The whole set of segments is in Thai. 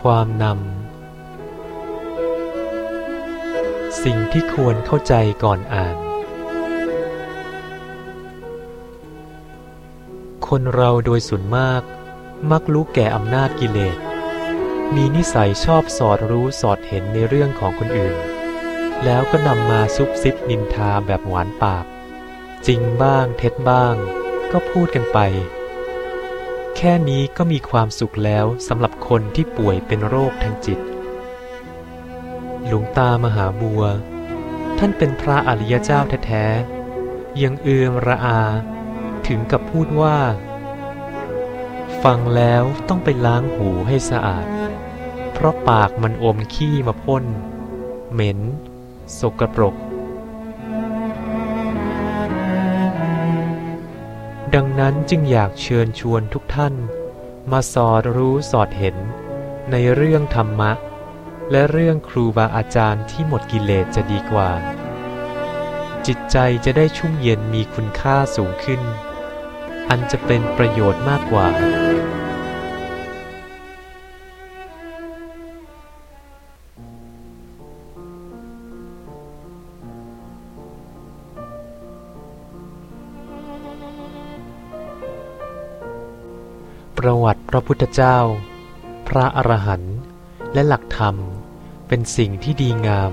ความนำ สิ่งที่ควรเข้าใจก่อนอ่าน คนเราโดยส่วนมาก มักรู้แก่อำนาจกิเลส มีนิสัยชอบสอดรู้สอดเห็นในเรื่องของคนอื่น แล้วก็นำมาซุบซิบนินทาแบบหวานปาก จริงบ้างเท็จบ้าง ก็พูดกันไป แค่นี้ก็มีความสุขแล้วสำหรับคนที่ป่วยเป็นโรคทางจิต หลวงตามหาบัว ท่านเป็นพระอริยเจ้าแท้ๆ ยังเอือมระอา ถึงกับพูดว่า ฟังแล้วต้องไปล้างหูให้สะอาด เพราะปากมันอมขี้มาพ่น เหม็น สกปรก ดังนั้นจึงอยากเชิญชวนทุกท่าน มาสอดรู้สอดเห็น ในเรื่องธรรมะ และเรื่องครูบาอาจารย์ที่หมดกิเลสจะดีกว่า จิตใจจะได้ชุ่มเย็นมีคุณค่าสูงขึ้น อันจะเป็นประโยชน์มากกว่า ประวัติพระพุทธเจ้า พระอรหันต์และหลักธรรมเป็นสิ่งที่ดีงาม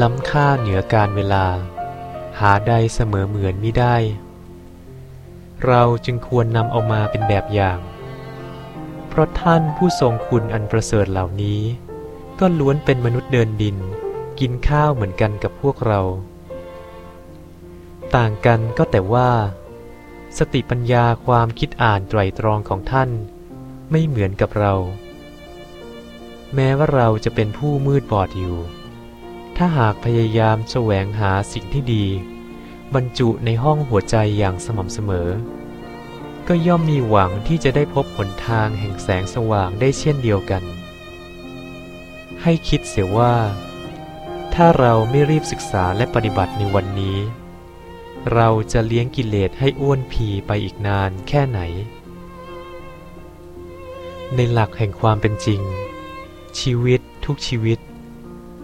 ล้ำค่าเหนือการเวลา หาใดเสมอเหมือนมิได้ เราจึงควรนำเอามาเป็นแบบอย่าง เพราะท่านผู้ทรงคุณอันประเสริฐเหล่านี้ ก็ล้วนเป็นมนุษย์เดินดิน กินข้าวเหมือนกันกับพวกเรา ต่างกันก็แต่ว่า สติปัญญาความคิดอ่านไตรตรองของท่าน ไม่เหมือนกับเรา แม้ว่าเราจะเป็นผู้มืดบอดอยู่ ถ้าหากพยายามแสวงหาสิ่งที่ดี บรรจุในห้องหัวใจอย่างสม่ำเสมอ ก็ย่อมมีหวังที่จะได้พบหนทางแห่งแสงสว่างได้เช่นเดียวกัน ให้คิดเสียว่า ถ้าเราไม่รีบศึกษาและปฏิบัติในวันนี้ เราจะเลี้ยงกิเลสให้อ้วนพีไปอีกนานแค่ไหน ในหลักแห่งความเป็นจริง ชีวิตทุกชีวิต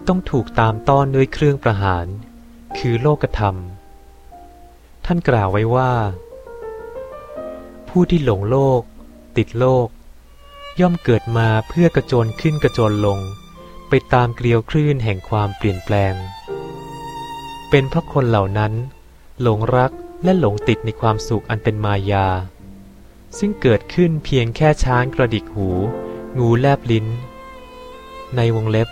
ต้องถูกตามต้อนด้วยเครื่องประหาร คือโลกธรรม ท่านกล่าวไว้ว่า ผู้ที่หลงโลก ติดโลก ย่อมเกิดมาเพื่อกระโจนขึ้นกระโจนลง ไปตามเกลียวคลื่นแห่งความเปลี่ยนแปลง เป็นเพราะคนเหล่านั้น หลงรักและหลงติดในความสุขอันเป็นมายา ซึ่งเกิดขึ้นเพียงแค่ช้างกระดิกหู งูแลบลิ้น ในวงเล็บ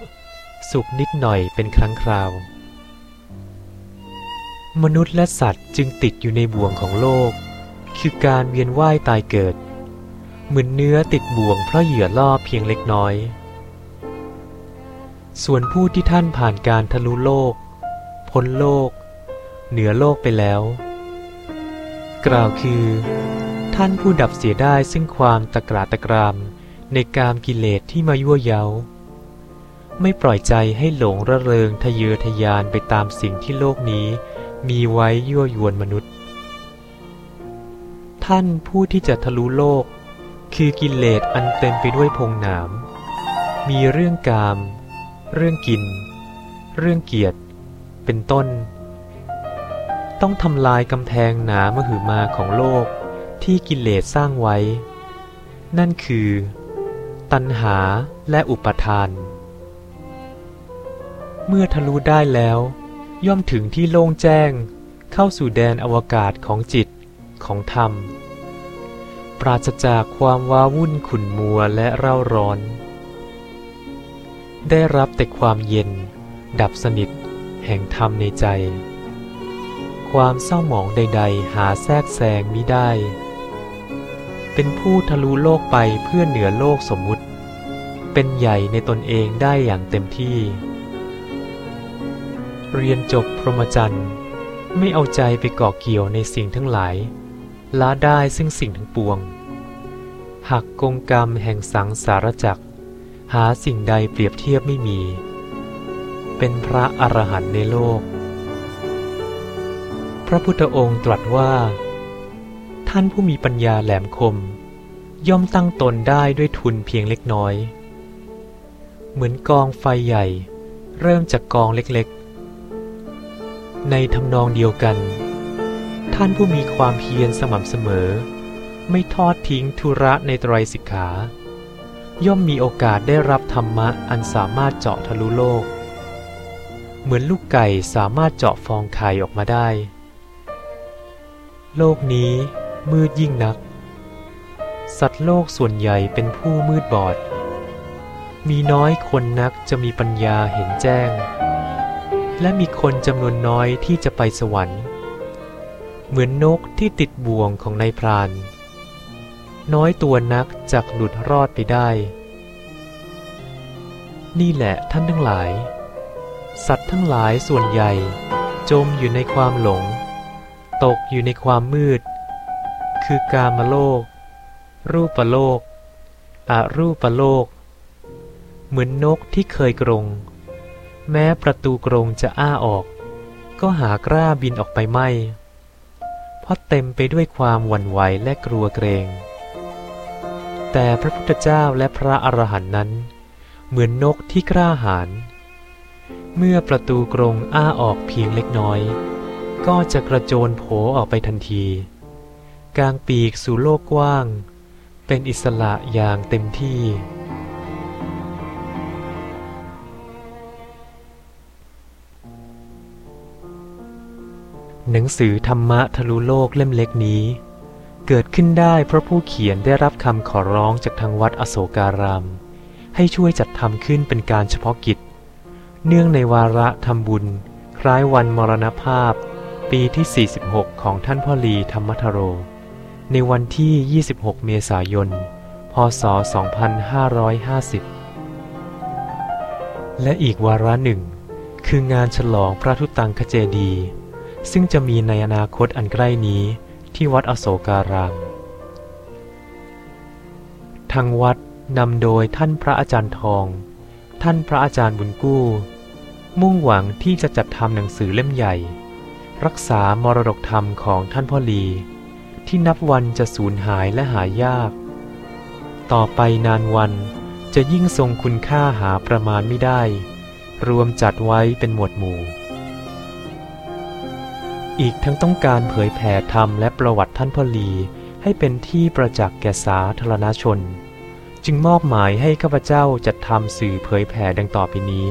สุขนิดหน่อยเป็นครั้งคราว มนุษย์และสัตว์จึงติดอยู่ในบ่วงของโลก คือการเวียนว่ายตายเกิด เหมือนเนื้อติดบ่วงเพราะเหยื่อล่อเพียงเล็กน้อย ส่วนผู้ที่ท่านผ่านการทะลุโลก พ้นโลก เหนือโลกไปแล้ว กล่าวคือ ท่านผู้ดับเสียได้ซึ่งความตะกราตะกรามในกามกิเลสที่มายั่วเย้า ไม่ปล่อยใจให้หลงระเริงทะเยอทะยานไปตามสิ่งที่โลกนี้มีไว้ยั่วยวนมนุษย์ ท่านผู้ที่จะทะลุโลก คือกิเลสอันเต็มไปด้วยพงหนาม มีเรื่องกาม เรื่องกิน เรื่องเกียรติ เป็นต้น ต้องทำลายกำแพงหนามหือมาของโลกที่กิเลสสร้างไว้ นั่นคือ ตัณหาและอุปทาน เมื่อทะลุได้แล้ว ย่อมถึงที่โล่งแจ้งเข้าสู่แดนอวกาศของจิตของธรรม ปราศจากความว้าวุ่นขุ่นมัวและเร่าร้อน ได้รับแต่ความเย็น ดับสนิทแห่งธรรมในใจ ความเศร้าหมองใด ๆ หาแทรกแซงมิได้ เป็นผู้ทะลุโลกไปเพื่อเหนือโลกสมมุติ เป็นใหญ่ในตนเองได้อย่างเต็มที่ เรียนจบพรหมจรรย์ ไม่เอาใจไปเกาะเกี่ยวในสิ่งทั้งหลายละได้ซึ่งสิ่งทั้งปวง หักกงกรรมแห่งสังสารจักรหาสิ่งใดเปรียบเทียบไม่มี เป็นพระอรหันต์ในโลก พระพุทธองค์ตรัสว่า ท่านผู้มีปัญญาแหลมคม ย่อมตั้งตนได้ด้วยทุนเพียงเล็กน้อย เหมือนกองไฟใหญ่ เริ่มจากกองเล็กๆ ในทำนองเดียวกัน ท่านผู้มีความเพียรสม่ำเสมอ ไม่ทอดทิ้งธุระในไตรสิกขา ย่อมมีโอกาสได้รับธรรมะอันสามารถเจาะทะลุโลก เหมือนลูกไก่สามารถเจาะฟองไข่ออกมาได้ โลกนี้มืดยิ่งนัก สัตว์โลกส่วนใหญ่เป็นผู้มืดบอด มีน้อยคนนักจะมีปัญญาเห็นแจ้ง และมีคนจำนวนน้อยที่จะไปสวรรค์ เหมือนนกที่ติดบ่วงของนายพราน น้อยตัวนักจะหลุดรอดไปได้ นี่แหละท่านทั้งหลาย สัตว์ทั้งหลายส่วนใหญ่จมอยู่ในความหลง ตกอยู่ในความมืด คือกามโลก รูปโลกอารูปโลก เหมือนนกที่เคยกรง แม้ประตูกรงจะอ้าออก ก็หากล้าบินออกไปไม่ เพราะเต็มไปด้วยความหวั่นไหวและกลัวเกรง แต่พระพุทธเจ้าและพระอรหันต์นั้น เหมือนนกที่กล้าหาญเมื่อประตูกรงอ้าออกเพียงเล็กน้อย ก็จะกระโจนโผออกไปทันที กลางปีกสู่โลกกว้าง เป็นอิสระอย่างเต็มที่ หนังสือธรรมะทะลุโลกเล่มเล็กนี้ เกิดขึ้นได้เพราะผู้เขียนได้รับคำขอร้องจากทางวัดอโศการาม ให้ช่วยจัดทำขึ้นเป็นการเฉพาะกิจ เนื่องในวาระทำบุญคล้ายวันมรณภาพ ปีที่ 46 ของท่านพ่อลีธรรมทโร ในวันที่ 26 เมษายน พศ 2550 และอีกวาระหนึ่ง คืองานฉลองพระทุตังคเจดี ซึ่งจะมีในอนาคตอันใกล้นี้ที่วัดอโศการาม ทางวัดนำโดยท่านพระอาจารย์ทอง ท่านพระอาจารย์บุญกู้ มุ่งหวังที่จะจัดทำหนังสือเล่มใหญ่ รักษามรดกธรรมของท่านพ่อลี ที่นับวันจะสูญหายและหายาก ต่อไปนานวันจะยิ่งทรงคุณค่าหาประมาณไม่ได้ รวมจัดไว้เป็นหมวดหมู่ อีกทั้งต้องการเผยแผ่ธรรมและประวัติท่านพ่อลีให้เป็นที่ประจักษ์แก่สาธารณชน จึงมอบหมายให้ข้าพเจ้าจัดทำสื่อเผยแผ่ดังต่อไปนี้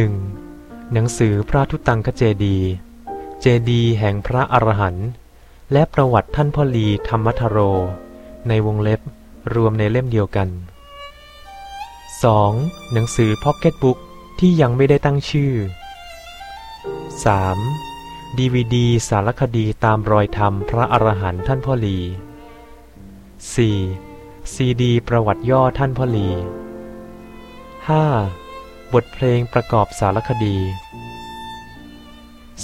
1. หนังสือพระทุตังคเจดี เจดีแห่งพระอรหันต์และประวัติท่านพ่อลีธรรมทโร ในวงเล็บรวมในเล่มเดียวกัน 2. หนังสือพ็อกเก็ตบุ๊กที่ยังไม่ได้ตั้งชื่อ 3. ดีวีดีสารคดีตามรอยธรรมพระอรหันต์ท่านพ่อลี 4. ซีดีประวัติย่อท่านพ่อลี 5. บทเพลงประกอบสารคดี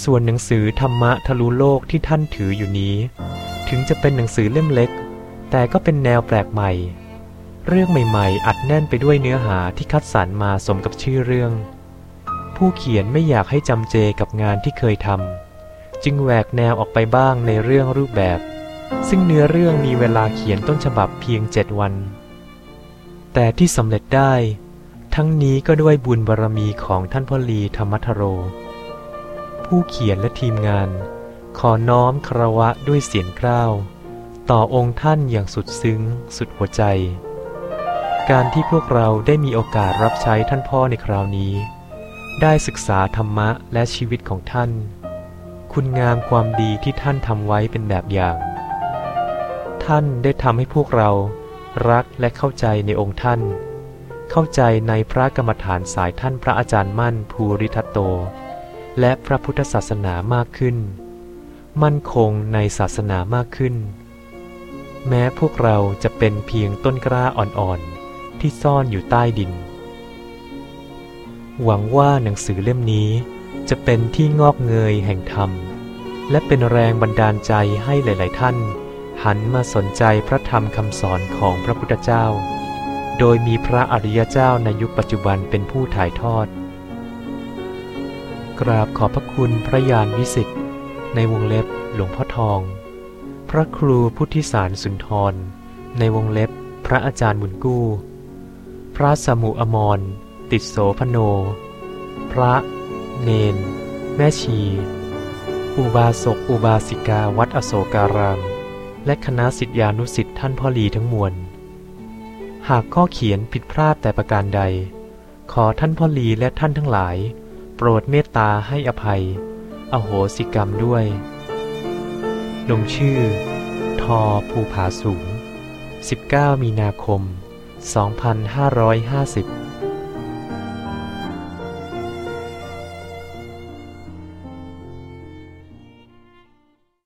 ส่วนหนังสือธรรมะทะลุโลกที่ท่านถืออยู่นี้ ถึงจะเป็นหนังสือเล่มเล็ก แต่ก็เป็นแนวแปลกใหม่ เรื่องใหม่ๆ อัดแน่นไปด้วยเนื้อหาที่คัดสรรมาสมกับชื่อเรื่อง ผู้เขียนไม่อยากให้จำเจกับงานที่เคยทำจึงแหวกแนวออกไปบ้างในเรื่องรูปแบบ ซึ่งเนื้อเรื่องมีเวลาเขียนต้นฉบับเพียงเจ็ดวัน แต่ที่สำเร็จได้ ทั้งนี้ก็ด้วยบุญบารรมีของท่านพ่อลีธรรมทโร ผู้เขียนและทีมงาน ขอน้อมคารวะด้วยเสียงกล้าวต่อองค์ท่านอย่างสุดซึ้ง สุดหัวใจ การที่พวกเราได้มีโอกาสรับใช้ท่านพ่อในคราวนี้ ได้ศึกษาธรรมะและชีวิตของท่าน คุณงามความดีที่ท่านทำไว้เป็นแบบอย่าง ท่านได้ทำให้พวกเรารักและเข้าใจในองค์ท่าน เข้าใจในพระกรรมฐานสายท่านพระอาจารย์มั่นภูริทัตโต และพระพุทธศาสนามากขึ้น มั่นคงในศาสนามากขึ้น แม้พวกเราจะเป็นเพียงต้นกล้าอ่อนๆ ที่ซ่อนอยู่ใต้ดิน หวังว่าหนังสือเล่มนี้จะเป็นที่งอกเงยแห่งธรรม และเป็นแรงบันดาลใจให้หลาย ๆ ท่าน หันมาสนใจพระธรรมคำสอนของพระพุทธเจ้า โดยมีพระอริยเจ้าในยุคปัจจุบันเป็นผู้ถ่ายทอด กราบขอบพระคุณพระยานวิสิทธิ์ในวงเล็บหลวงพ่อทอง พระครูพุทธิสารสุนทร ในวงเล็บพระอาจารย์บุญกู้ พระสมุอมร ติดโสพโน พระ เนน แม่ชี อุบาสกอุบาสิกาวัดอโศการาม และคณะสิทธิานุสิทธิ์ท่านพ่อหลีทั้งมวล หากข้อเขียนผิดพลาดแต่ประการใด ขอท่านพ่อลีและท่านทั้งหลาย โปรดเมตตาให้อภัย อโหสิกรรมด้วย ลงชื่อ ทอภูผาสูง 19 มีนาคม 2550